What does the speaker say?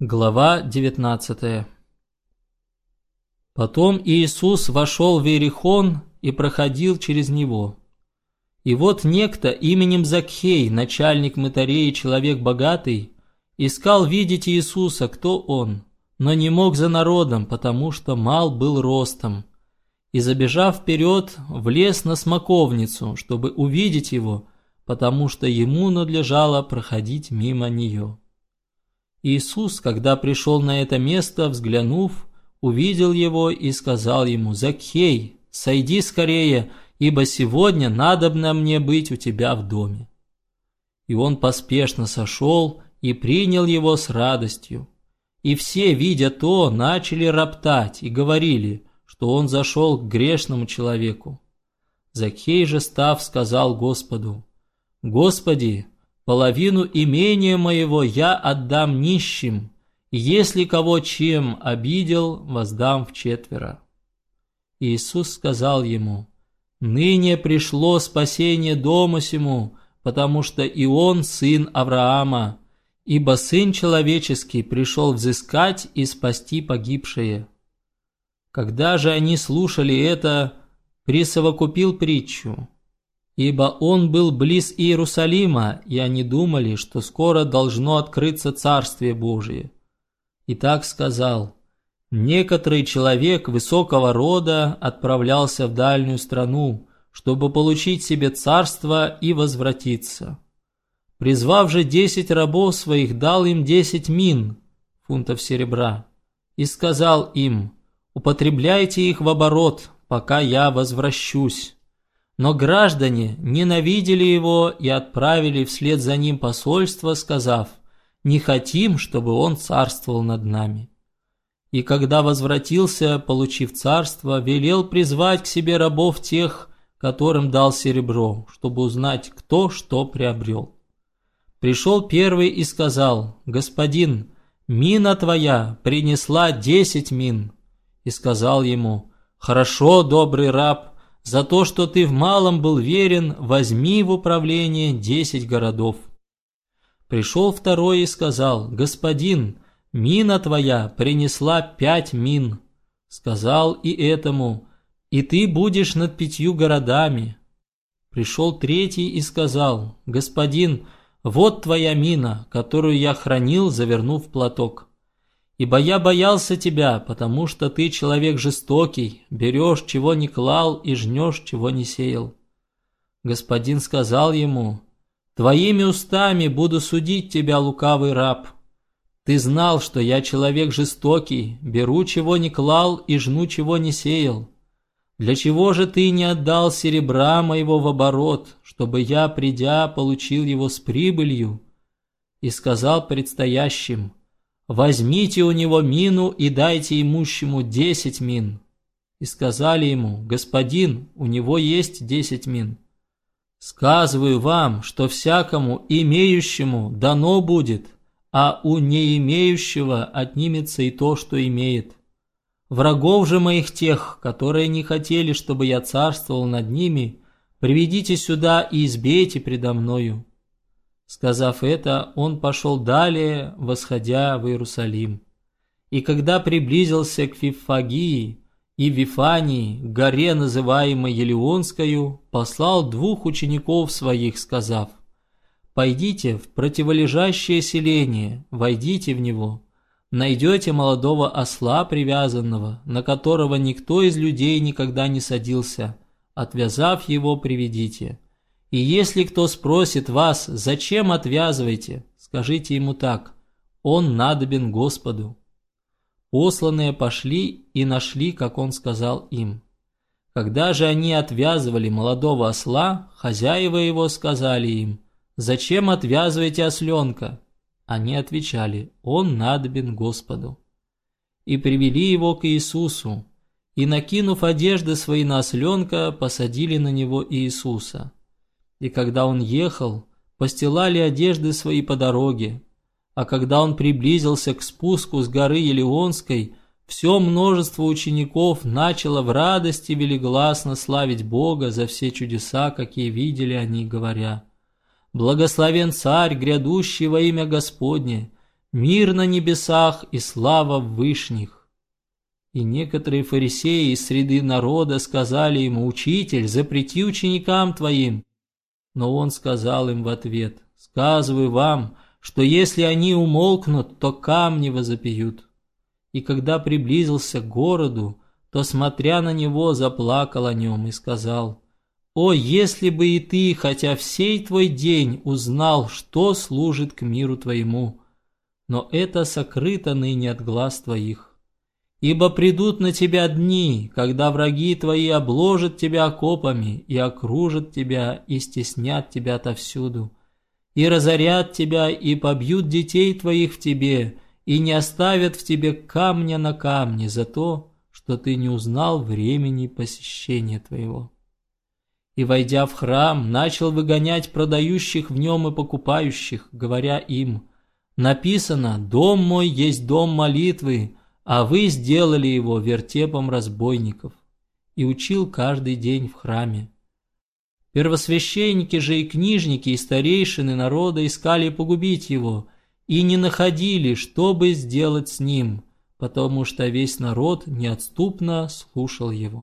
Глава 19 Потом Иисус вошел в Иерихон и проходил через него. И вот некто именем Закхей, начальник мытарей и человек богатый, искал видеть Иисуса, кто он, но не мог за народом, потому что мал был ростом. И забежав вперед, влез на смоковницу, чтобы увидеть его, потому что ему надлежало проходить мимо нее. Иисус, когда пришел на это место, взглянув, увидел его и сказал ему, «Закхей, сойди скорее, ибо сегодня надобно мне быть у тебя в доме». И он поспешно сошел и принял его с радостью. И все, видя то, начали роптать и говорили, что он зашел к грешному человеку. Закхей же, став, сказал Господу, «Господи, Половину имения моего я отдам нищим, если кого чем обидел, воздам в четверо. Иисус сказал ему, «Ныне пришло спасение дому сему, потому что и он сын Авраама, ибо сын человеческий пришел взыскать и спасти погибшие». Когда же они слушали это, присовокупил притчу – ибо он был близ Иерусалима, и они думали, что скоро должно открыться Царствие Божие. И так сказал, некоторый человек высокого рода отправлялся в дальнюю страну, чтобы получить себе царство и возвратиться. Призвав же десять рабов своих, дал им десять мин, фунтов серебра, и сказал им, употребляйте их в оборот, пока я возвращусь. Но граждане ненавидели его и отправили вслед за ним посольство, сказав, «Не хотим, чтобы он царствовал над нами». И когда возвратился, получив царство, велел призвать к себе рабов тех, которым дал серебро, чтобы узнать, кто что приобрел. Пришел первый и сказал, «Господин, мина твоя принесла десять мин». И сказал ему, «Хорошо, добрый раб, за то, что ты в малом был верен, возьми в управление десять городов. Пришел второй и сказал, господин, мина твоя принесла пять мин. Сказал и этому, и ты будешь над пятью городами. Пришел третий и сказал, господин, вот твоя мина, которую я хранил, завернув платок. Ибо я боялся тебя, потому что ты человек жестокий, берешь, чего не клал, и жнешь, чего не сеял. Господин сказал ему, Твоими устами буду судить тебя, лукавый раб. Ты знал, что я человек жестокий, беру, чего не клал, и жну, чего не сеял. Для чего же ты не отдал серебра моего в оборот, чтобы я, придя, получил его с прибылью? И сказал предстоящим, возьмите у него мину и дайте имущему десять мин. И сказали ему, господин, у него есть десять мин. Сказываю вам, что всякому имеющему дано будет, а у не имеющего отнимется и то, что имеет. Врагов же моих тех, которые не хотели, чтобы я царствовал над ними, приведите сюда и избейте предо мною. Сказав это, он пошел далее, восходя в Иерусалим. И когда приблизился к Фифагии и Вифании, горе, называемой Елеонскою, послал двух учеников своих, сказав, «Пойдите в противолежащее селение, войдите в него, найдете молодого осла привязанного, на которого никто из людей никогда не садился, отвязав его, приведите». И если кто спросит вас, зачем отвязываете, скажите ему так, он надобен Господу. Посланные пошли и нашли, как он сказал им. Когда же они отвязывали молодого осла, хозяева его сказали им, «Зачем отвязываете осленка?» Они отвечали, «Он надобен Господу». И привели его к Иисусу, и, накинув одежды свои на осленка, посадили на него Иисуса и когда он ехал, постилали одежды свои по дороге. А когда он приблизился к спуску с горы Елеонской, все множество учеников начало в радости велигласно славить Бога за все чудеса, какие видели они, говоря, «Благословен Царь, грядущий во имя Господне, мир на небесах и слава в вышних. И некоторые фарисеи из среды народа сказали ему, «Учитель, запрети ученикам твоим». Но он сказал им в ответ, «Сказываю вам, что если они умолкнут, то камни возопьют». И когда приблизился к городу, то, смотря на него, заплакал о нем и сказал, «О, если бы и ты, хотя всей твой день, узнал, что служит к миру твоему, но это сокрыто ныне от глаз твоих». Ибо придут на тебя дни, когда враги твои обложат тебя окопами и окружат тебя и стеснят тебя отовсюду, и разорят тебя и побьют детей твоих в тебе, и не оставят в тебе камня на камне за то, что ты не узнал времени посещения твоего. И, войдя в храм, начал выгонять продающих в нем и покупающих, говоря им, «Написано, дом мой есть дом молитвы, а вы сделали его вертепом разбойников, и учил каждый день в храме. Первосвященники же и книжники и старейшины народа искали погубить его, и не находили, что бы сделать с ним, потому что весь народ неотступно слушал его.